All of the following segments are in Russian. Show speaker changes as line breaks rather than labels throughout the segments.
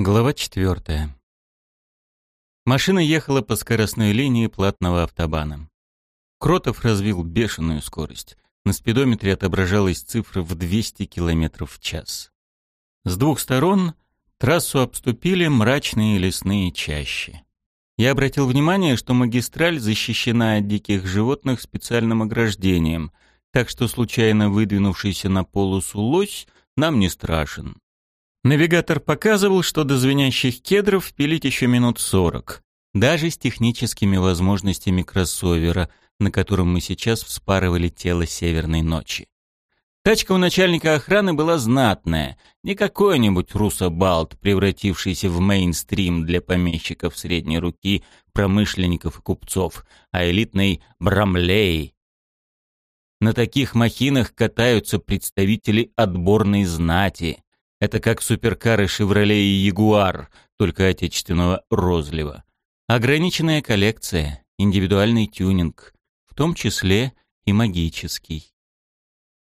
Глава четвертая. Машина ехала по скоростной линии платного автобана. Кротов развил бешеную скорость. На спидометре отображалась цифра в 200 км в час. С двух сторон трассу обступили мрачные лесные чащи. Я обратил внимание, что магистраль защищена от диких животных специальным ограждением, так что случайно выдвинувшийся на полосу лось нам не страшен. Навигатор показывал, что до звенящих кедров пилить еще минут сорок, даже с техническими возможностями кроссовера, на котором мы сейчас вспарывали тело северной ночи. Тачка у начальника охраны была знатная, не какой-нибудь русобалт, превратившийся в мейнстрим для помещиков средней руки, промышленников и купцов, а элитный Брамлей. На таких махинах катаются представители отборной знати, это как суперкары «Шевроле» и «Ягуар», только отечественного розлива. Ограниченная коллекция, индивидуальный тюнинг, в том числе и магический.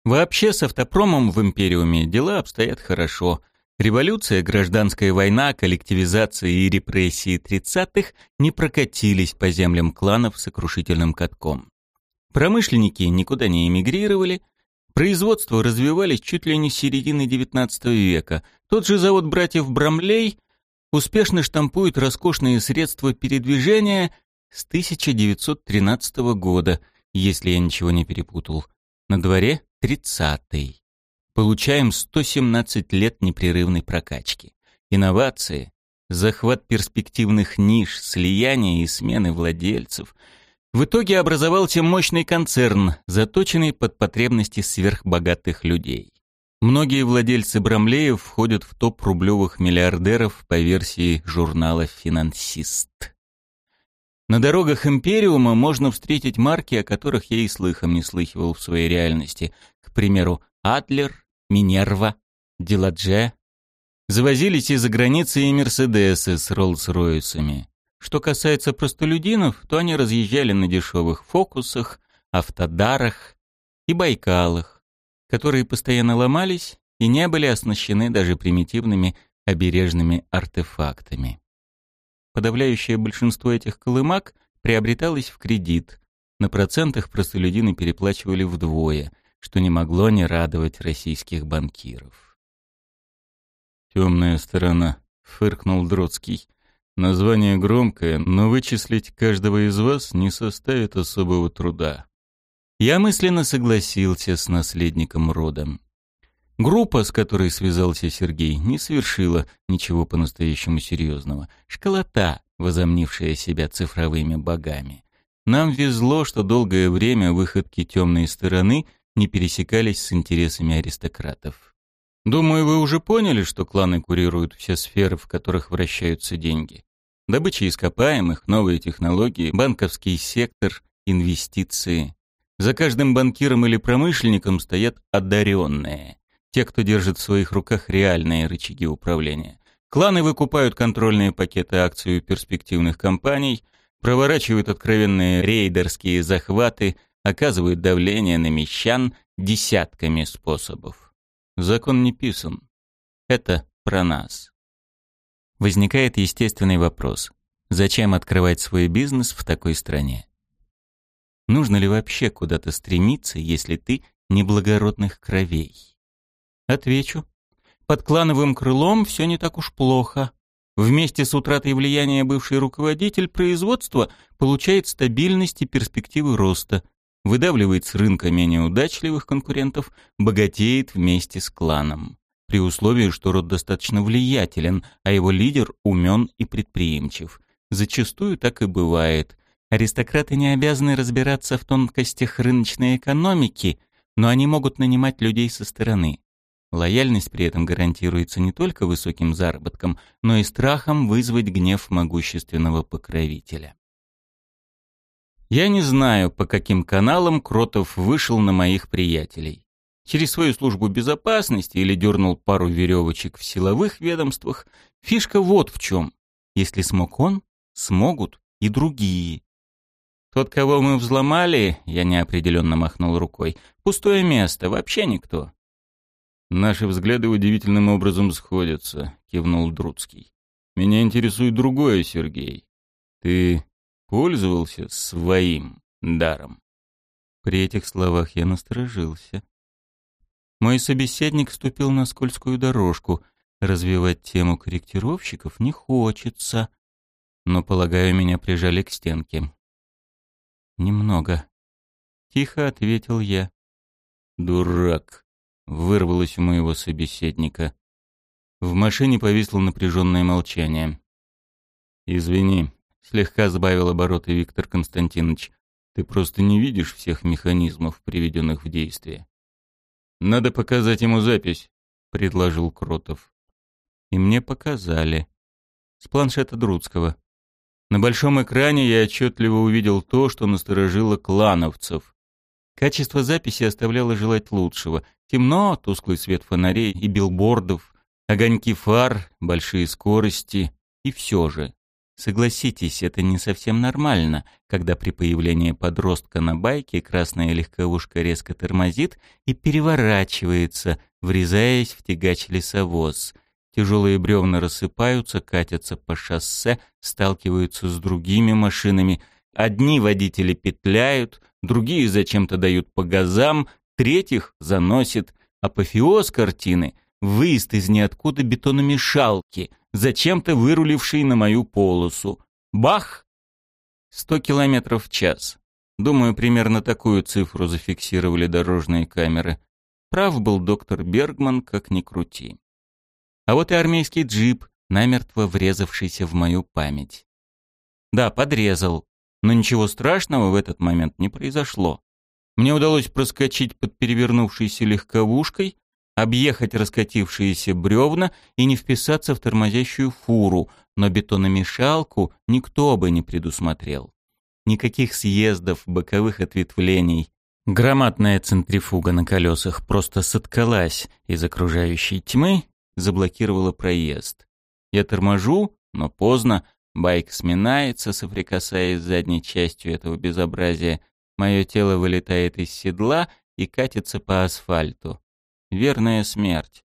Вообще с автопромом в Империуме дела обстоят хорошо. Революция, гражданская война, коллективизация и репрессии 30-х не прокатились по землям кланов сокрушительным катком. Промышленники никуда не эмигрировали, Производство развивались чуть ли не с середины XIX века. Тот же завод братьев Брамлей успешно штампует роскошные средства передвижения с 1913 года, если я ничего не перепутал. На дворе 30-й. Получаем 117 лет непрерывной прокачки. Инновации, захват перспективных ниш, слияние и смены владельцев — в итоге образовался мощный концерн, заточенный под потребности сверхбогатых людей. Многие владельцы Брамлеев входят в топ рублевых миллиардеров по версии журнала «Финансист». На дорогах Империума можно встретить марки, о которых я и слыхом не слыхивал в своей реальности. К примеру, Атлер, Минерва, Диладже. Завозились из-за границы и Мерседесы с Роллс-Ройсами. Что касается простолюдинов, то они разъезжали на дешевых фокусах, автодарах и байкалах, которые постоянно ломались и не были оснащены даже примитивными обережными артефактами. Подавляющее большинство этих колымак приобреталось в кредит. На процентах простолюдины переплачивали вдвое, что не могло не радовать российских банкиров.
«Темная сторона», — фыркнул Дротский. Название громкое, но вычислить каждого из вас не составит особого труда.
Я мысленно согласился с наследником рода. Группа, с которой связался Сергей, не совершила ничего по-настоящему серьезного. Школота, возомнившая себя цифровыми богами. Нам везло, что долгое время выходки темной стороны не пересекались с интересами аристократов. Думаю, вы уже поняли, что кланы курируют все сферы, в которых вращаются деньги. Добыча ископаемых, новые технологии, банковский сектор, инвестиции. За каждым банкиром или промышленником стоят одаренные. Те, кто держит в своих руках реальные рычаги управления. Кланы выкупают контрольные пакеты акций у перспективных компаний, проворачивают откровенные рейдерские захваты, оказывают давление на мещан десятками способов. Закон не писан. Это про нас. Возникает естественный вопрос. Зачем открывать свой бизнес в такой стране? Нужно ли вообще куда-то стремиться, если ты неблагородных кровей? Отвечу. Под клановым крылом все не так уж плохо. Вместе с утратой влияния бывший руководитель производства получает стабильность и перспективы роста, выдавливает с рынка менее удачливых конкурентов, богатеет вместе с кланом при условии, что род достаточно влиятелен, а его лидер умен и предприимчив. Зачастую так и бывает. Аристократы не обязаны разбираться в тонкостях рыночной экономики, но они могут нанимать людей со стороны. Лояльность при этом гарантируется не только высоким заработком, но и страхом вызвать гнев могущественного покровителя. Я не знаю, по каким каналам Кротов вышел на моих приятелей через свою службу безопасности или дернул пару веревочек в силовых ведомствах. Фишка вот в чем. Если смог он, смогут и другие. Тот, кого мы взломали, я неопределенно махнул рукой, пустое место, вообще никто.
Наши взгляды удивительным образом сходятся, кивнул Друцкий. Меня интересует другое, Сергей. Ты пользовался своим даром?»
При этих словах я насторожился. Мой собеседник ступил на скользкую дорожку. Развивать тему корректировщиков не хочется. Но, полагаю, меня прижали к стенке. «Немного», — тихо ответил я.
«Дурак!» — вырвалось у моего собеседника. В машине повисло напряженное молчание. «Извини», — слегка сбавил обороты Виктор Константинович. «Ты просто не видишь всех механизмов, приведенных в действие». «Надо показать ему запись», — предложил Кротов.
И мне показали. С планшета Друцкого. На большом экране я отчетливо увидел то, что насторожило клановцев. Качество записи оставляло желать лучшего. Темно, тусклый свет фонарей и билбордов, огоньки фар, большие скорости. И все же. Согласитесь, это не совсем нормально, когда при появлении подростка на байке красная легковушка резко тормозит и переворачивается, врезаясь в тягач-лесовоз. Тяжелые бревна рассыпаются, катятся по шоссе, сталкиваются с другими машинами. Одни водители петляют, другие зачем-то дают по газам, третьих заносит. Апофеоз картины — выезд из ниоткуда бетономешалки, зачем-то выруливший на мою полосу. Бах! Сто километров в час. Думаю, примерно такую цифру зафиксировали дорожные камеры. Прав был доктор Бергман, как ни крути. А вот и армейский джип, намертво врезавшийся в мою память. Да, подрезал, но ничего страшного в этот момент не произошло. Мне удалось проскочить под перевернувшейся легковушкой, объехать раскатившиеся бревна и не вписаться в тормозящую фуру, но бетономешалку никто бы не предусмотрел. Никаких съездов, боковых ответвлений. Громадная центрифуга на колесах просто соткалась из окружающей тьмы заблокировала проезд. Я торможу, но поздно. Байк сминается, соприкасаясь с задней частью этого безобразия. Мое тело вылетает из седла и катится по асфальту. Верная смерть.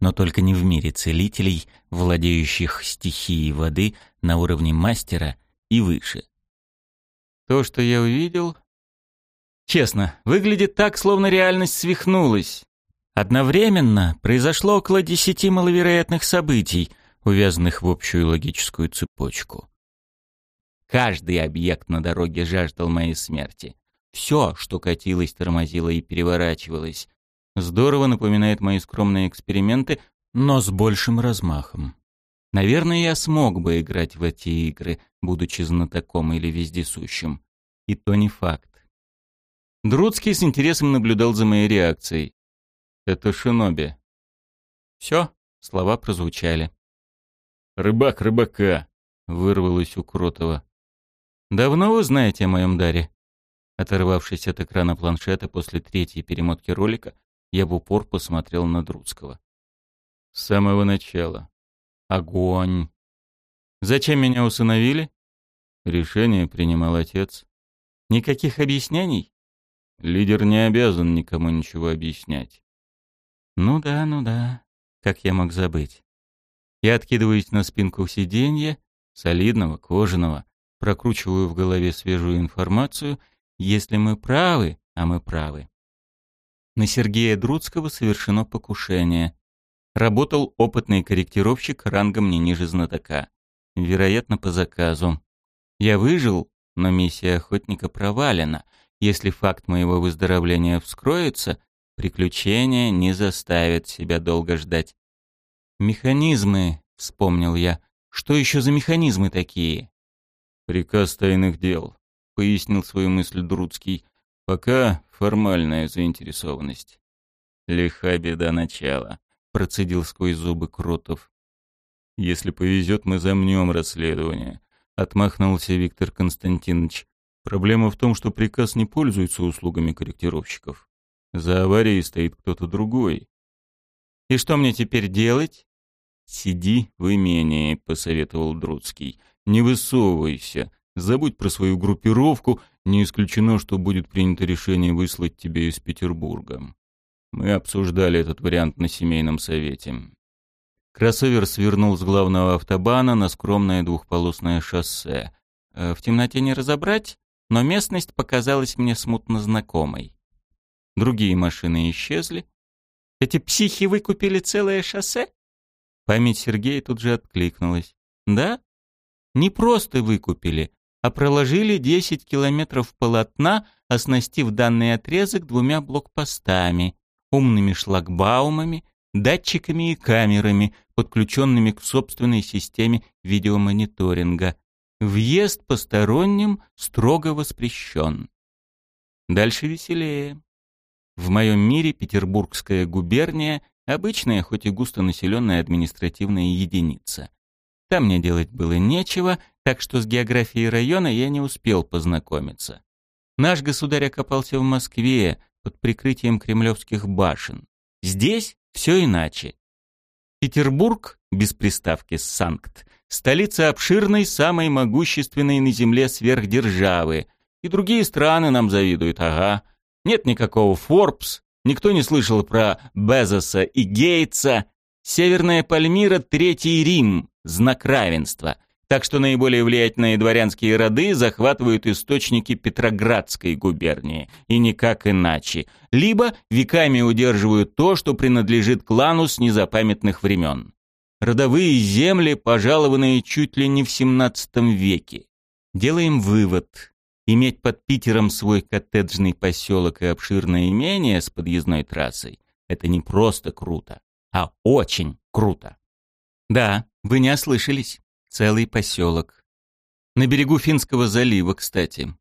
Но только не в мире целителей, владеющих стихией воды на уровне мастера и выше. То, что я увидел... Честно, выглядит так, словно реальность свихнулась. Одновременно произошло около десяти маловероятных событий, увязанных в общую логическую цепочку. Каждый объект на дороге жаждал моей смерти. Все, что катилось, тормозило и переворачивалось. Здорово напоминает мои скромные эксперименты, но с большим размахом. Наверное, я смог бы играть в эти игры, будучи знатоком или вездесущим. И то не факт. Друцкий с интересом наблюдал за моей реакцией. Это шиноби. Все, слова прозвучали.
«Рыбак рыбака», — вырвалось у Кротова.
«Давно вы знаете о моем даре?» Оторвавшись от экрана планшета после третьей перемотки ролика, я в упор посмотрел на Друцкого.
«С самого начала.
Огонь!» «Зачем меня усыновили?»
Решение принимал отец.
«Никаких объяснений?»
Лидер не обязан никому ничего объяснять.
Ну да, ну да. Как я мог забыть? Я откидываюсь на спинку сиденья, солидного, кожаного, прокручиваю в голове свежую информацию. Если мы правы, а мы правы. На Сергея Друцкого совершено покушение. Работал опытный корректировщик рангом не ниже знатока. Вероятно, по заказу. Я выжил, но миссия охотника провалена. Если факт моего выздоровления вскроется, Приключения не заставят себя долго ждать. «Механизмы», — вспомнил я. «Что еще за механизмы такие?»
«Приказ тайных дел», — пояснил свою мысль Друцкий. «Пока формальная заинтересованность».
«Лиха беда начала», — процедил сквозь зубы Кротов.
«Если повезет, мы замнем расследование», — отмахнулся Виктор Константинович. «Проблема в том, что приказ не пользуется услугами корректировщиков. За аварией стоит кто-то другой.
И что мне теперь делать?
Сиди в имении, посоветовал Друцкий. Не высовывайся. Забудь про свою группировку. Не исключено, что будет принято решение выслать тебя из Петербурга. Мы обсуждали этот вариант на семейном совете.
Кроссовер свернул с главного автобана на скромное двухполосное шоссе. Э, в темноте не разобрать, но местность показалась мне смутно знакомой. Другие машины исчезли. Эти психи выкупили целое шоссе? Память Сергея тут же откликнулась. Да? Не просто выкупили, а проложили 10 километров полотна, оснастив данный отрезок двумя блокпостами, умными шлагбаумами, датчиками и камерами, подключенными к собственной системе видеомониторинга. Въезд посторонним строго воспрещен. Дальше веселее. В моем мире Петербургская губерния – обычная, хоть и густонаселенная административная единица. Там мне делать было нечего, так что с географией района я не успел познакомиться. Наш государь окопался в Москве под прикрытием кремлевских башен. Здесь все иначе. Петербург, без приставки «Санкт», столица обширной, самой могущественной на земле сверхдержавы. И другие страны нам завидуют, ага. Нет никакого Форбс, никто не слышал про Безоса и Гейтса. Северная Пальмира — Третий Рим, знак равенства. Так что наиболее влиятельные дворянские роды захватывают источники Петроградской губернии, и никак иначе. Либо веками удерживают то, что принадлежит клану с незапамятных времен. Родовые земли, пожалованные чуть ли не в XVII веке. Делаем вывод. Иметь под Питером свой коттеджный поселок и обширное имение с подъездной трассой – это не просто круто, а очень круто. Да, вы не ослышались. Целый поселок. На берегу Финского залива, кстати.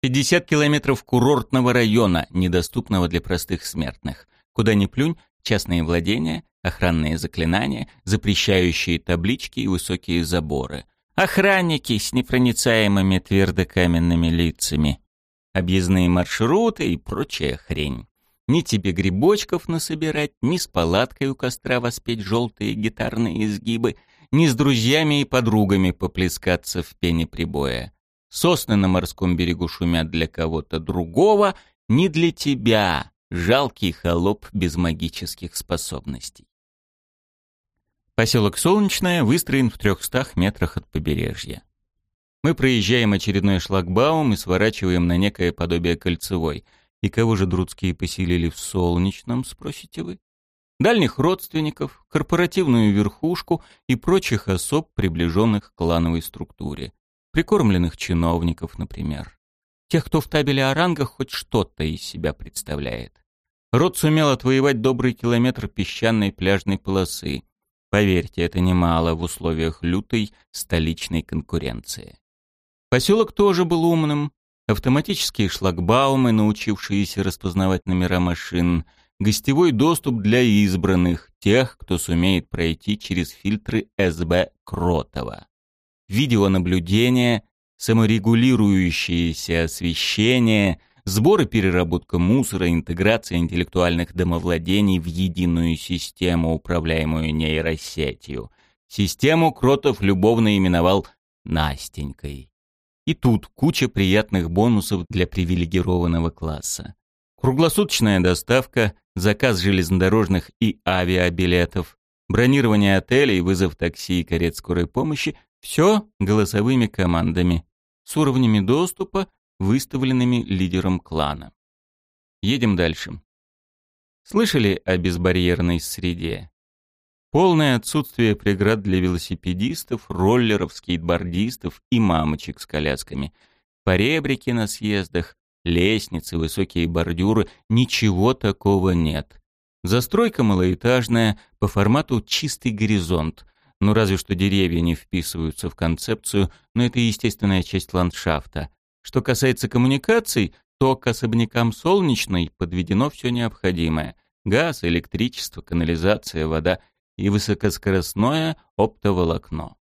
50 километров курортного района, недоступного для простых смертных. Куда ни плюнь, частные владения, охранные заклинания, запрещающие таблички и высокие заборы. Охранники с непроницаемыми твердокаменными лицами. Объездные маршруты и прочая хрень. Ни тебе грибочков насобирать, ни с палаткой у костра воспеть желтые гитарные изгибы — ни с друзьями и подругами поплескаться в пене прибоя. Сосны на морском берегу шумят для кого-то другого, не для тебя, жалкий холоп без магических способностей. Поселок Солнечное выстроен в трехстах метрах от побережья. Мы проезжаем очередной шлагбаум и сворачиваем на некое подобие кольцевой. И кого же друдские поселили в Солнечном, спросите вы? Дальних родственников, корпоративную верхушку и прочих особ, приближенных к клановой структуре. Прикормленных чиновников, например. Тех, кто в табеле о рангах хоть что-то из себя представляет. Род сумел отвоевать добрый километр песчаной пляжной полосы. Поверьте, это немало в условиях лютой столичной конкуренции. Поселок тоже был умным. Автоматические шлагбаумы, научившиеся распознавать номера машин — гостевой доступ для избранных, тех, кто сумеет пройти через фильтры СБ Кротова. Видеонаблюдение, саморегулирующееся освещение, сбор и переработка мусора, интеграция интеллектуальных домовладений в единую систему, управляемую нейросетью. Систему Кротов любовно именовал «Настенькой». И тут куча приятных бонусов для привилегированного класса. Круглосуточная доставка, заказ железнодорожных и авиабилетов, бронирование отелей, вызов такси и карет скорой помощи – все голосовыми командами, с уровнями доступа, выставленными лидером клана. Едем дальше. Слышали о безбарьерной среде? Полное отсутствие преград для велосипедистов, роллеров, скейтбордистов и мамочек с колясками. Поребрики на съездах, лестницы, высокие бордюры, ничего такого нет. Застройка малоэтажная, по формату чистый горизонт. Ну разве что деревья не вписываются в концепцию, но это естественная часть ландшафта. Что касается коммуникаций, то к особнякам Солнечной подведено все необходимое. Газ, электричество, канализация, вода и высокоскоростное оптоволокно.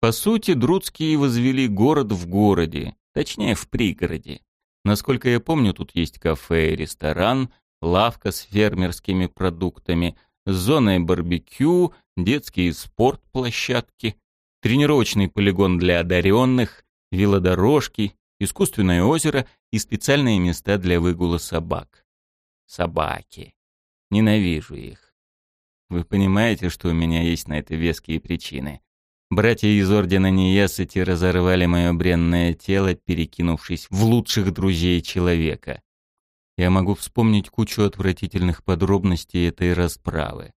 По сути, Друдские возвели город в городе, точнее в пригороде. Насколько я помню, тут есть кафе и ресторан, лавка с фермерскими продуктами, с зоной барбекю, детские спортплощадки, тренировочный полигон для одаренных, велодорожки, искусственное озеро и специальные места для выгула собак. Собаки. Ненавижу их. Вы понимаете, что у меня есть на это веские причины. Братья из Ордена Неясыти разорвали мое бренное тело, перекинувшись в лучших друзей человека. Я могу вспомнить кучу отвратительных подробностей этой расправы.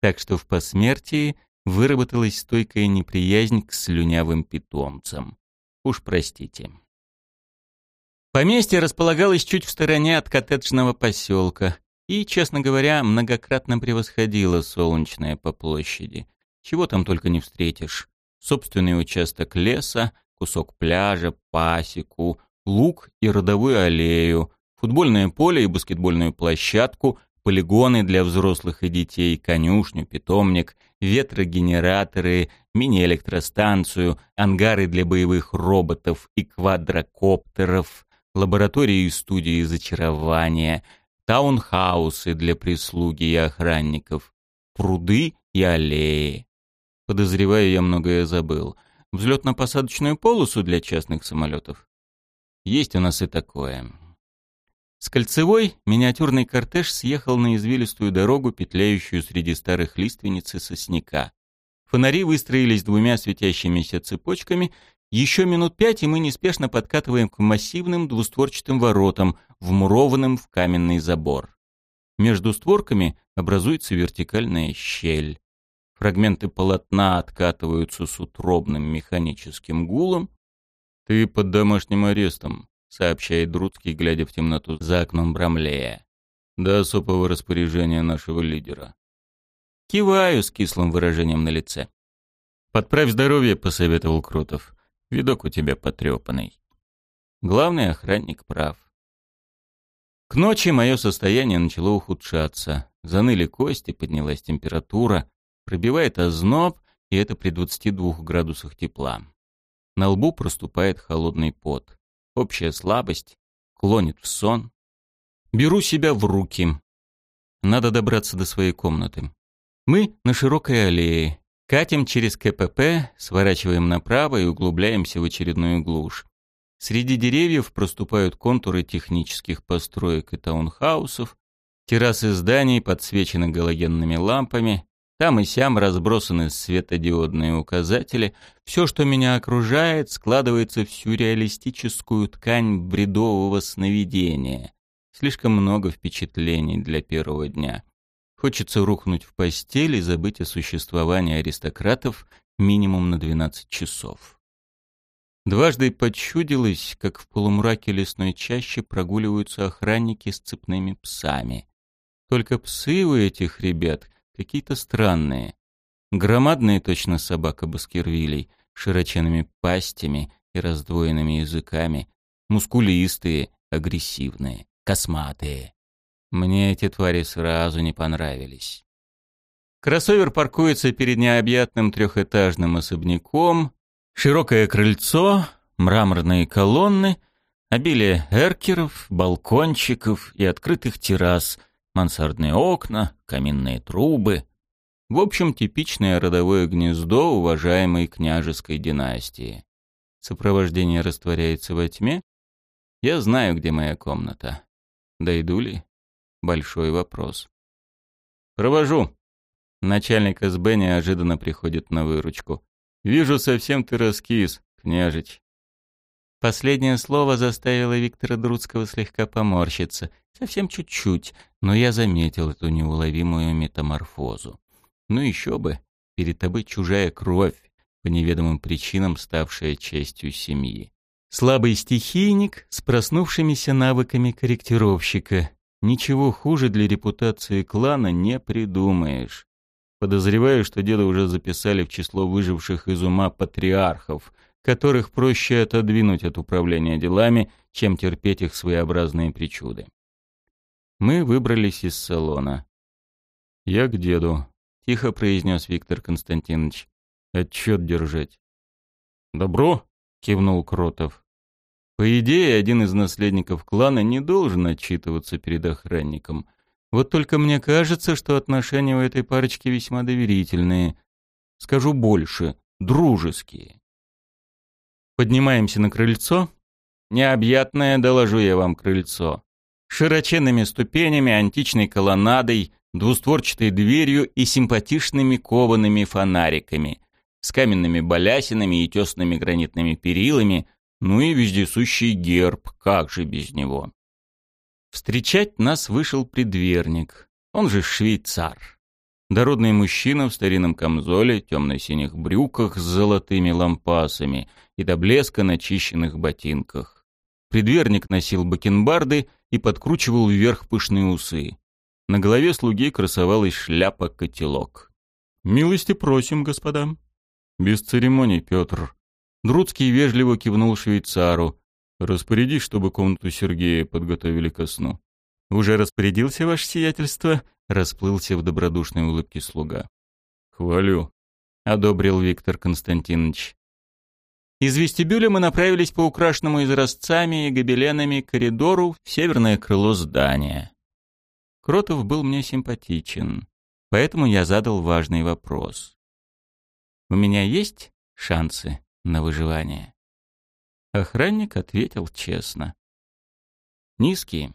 Так что в посмертии выработалась стойкая неприязнь к слюнявым питомцам. Уж простите. Поместье располагалось чуть в стороне от коттеджного поселка и, честно говоря, многократно превосходило солнечное по площади. Чего там только не встретишь. Собственный участок леса, кусок пляжа, пасеку, луг и родовую аллею, футбольное поле и баскетбольную площадку, полигоны для взрослых и детей, конюшню, питомник, ветрогенераторы, мини-электростанцию, ангары для боевых роботов и квадрокоптеров, лаборатории и студии зачарования, таунхаусы для прислуги и охранников, пруды и аллеи. Подозреваю, я многое забыл. Взлетно-посадочную полосу для частных самолетов. Есть у нас и такое. С кольцевой миниатюрный кортеж съехал на извилистую дорогу, петляющую среди старых лиственниц и сосняка. Фонари выстроились двумя светящимися цепочками. Еще минут пять, и мы неспешно подкатываем к массивным двустворчатым воротам, вмурованным в каменный забор. Между створками образуется вертикальная щель. Фрагменты полотна откатываются с утробным механическим гулом. «Ты под домашним арестом», — сообщает Друцкий, глядя в темноту за окном Брамлея. «До особого распоряжения нашего лидера». Киваю с кислым выражением на лице. «Подправь здоровье», — посоветовал Крутов. «Видок у тебя потрепанный». Главный охранник прав. К ночи мое состояние начало ухудшаться. Заныли кости, поднялась температура. Пробивает озноб, и это при 22 градусах тепла. На лбу проступает холодный пот. Общая слабость, клонит в сон. Беру себя в руки. Надо добраться до своей комнаты. Мы на широкой аллее. Катим через КПП, сворачиваем направо и углубляемся в очередную глушь. Среди деревьев проступают контуры технических построек и таунхаусов. Террасы зданий подсвечены галогенными лампами. Там и сям разбросаны светодиодные указатели. Все, что меня окружает, складывается в сюрреалистическую ткань бредового сновидения. Слишком много впечатлений для первого дня. Хочется рухнуть в постель и забыть о существовании аристократов минимум на 12 часов. Дважды подчудилось, как в полумраке лесной чащи прогуливаются охранники с цепными псами. Только псы у этих ребят какие-то странные. Громадные точно собака Баскервилей, широченными пастями и раздвоенными языками, мускулистые, агрессивные, косматые. Мне эти твари сразу не понравились. Кроссовер паркуется перед необъятным трехэтажным особняком, широкое крыльцо, мраморные колонны, обилие эркеров, балкончиков и открытых террас, мансардные окна, каминные трубы. В общем, типичное родовое гнездо уважаемой княжеской династии. Сопровождение растворяется во тьме. Я знаю, где моя комната. Дойду ли? Большой вопрос. «Провожу». Начальник СБ неожиданно приходит на выручку. «Вижу, совсем ты раскис, княжич». Последнее слово заставило Виктора Друцкого слегка поморщиться. Совсем чуть-чуть, но я заметил эту неуловимую метаморфозу. Ну еще бы, перед тобой чужая кровь, по неведомым причинам ставшая частью семьи. Слабый стихийник с проснувшимися навыками корректировщика. Ничего хуже для репутации клана не придумаешь. Подозреваю, что деда уже записали в число выживших из ума патриархов — которых проще отодвинуть от управления делами, чем терпеть их своеобразные причуды. Мы выбрались из салона. «Я к деду», — тихо произнес Виктор Константинович. «Отчет держать». «Добро», — кивнул Кротов. По идее, один из наследников клана не должен отчитываться перед охранником. Вот только мне кажется, что отношения у этой парочки весьма доверительные. Скажу больше, дружеские. Поднимаемся на крыльцо. Необъятное, доложу я вам, крыльцо. Широченными ступенями, античной колоннадой, двустворчатой дверью и симпатичными коваными фонариками, с каменными балясинами и тесными гранитными перилами, ну и вездесущий герб, как же без него. Встречать нас вышел предверник, он же швейцар. Дородный мужчина в старинном камзоле, темно-синих брюках с золотыми лампасами и до блеска начищенных ботинках. Предверник носил бакенбарды и подкручивал вверх пышные усы. На голове слуги красовалась шляпа-котелок. «Милости просим, господа». «Без церемоний, Петр». Друцкий вежливо кивнул швейцару. «Распорядись, чтобы комнату Сергея подготовили ко сну». «Уже распорядился, ваше сиятельство?» — расплылся в добродушной улыбке слуга. «Хвалю», — одобрил Виктор Константинович. Из вестибюля мы направились по украшенному изразцами и гобеленами коридору в северное крыло здания. Кротов был мне симпатичен, поэтому я задал важный вопрос. «У меня есть шансы на выживание?» Охранник ответил честно. «Низкие.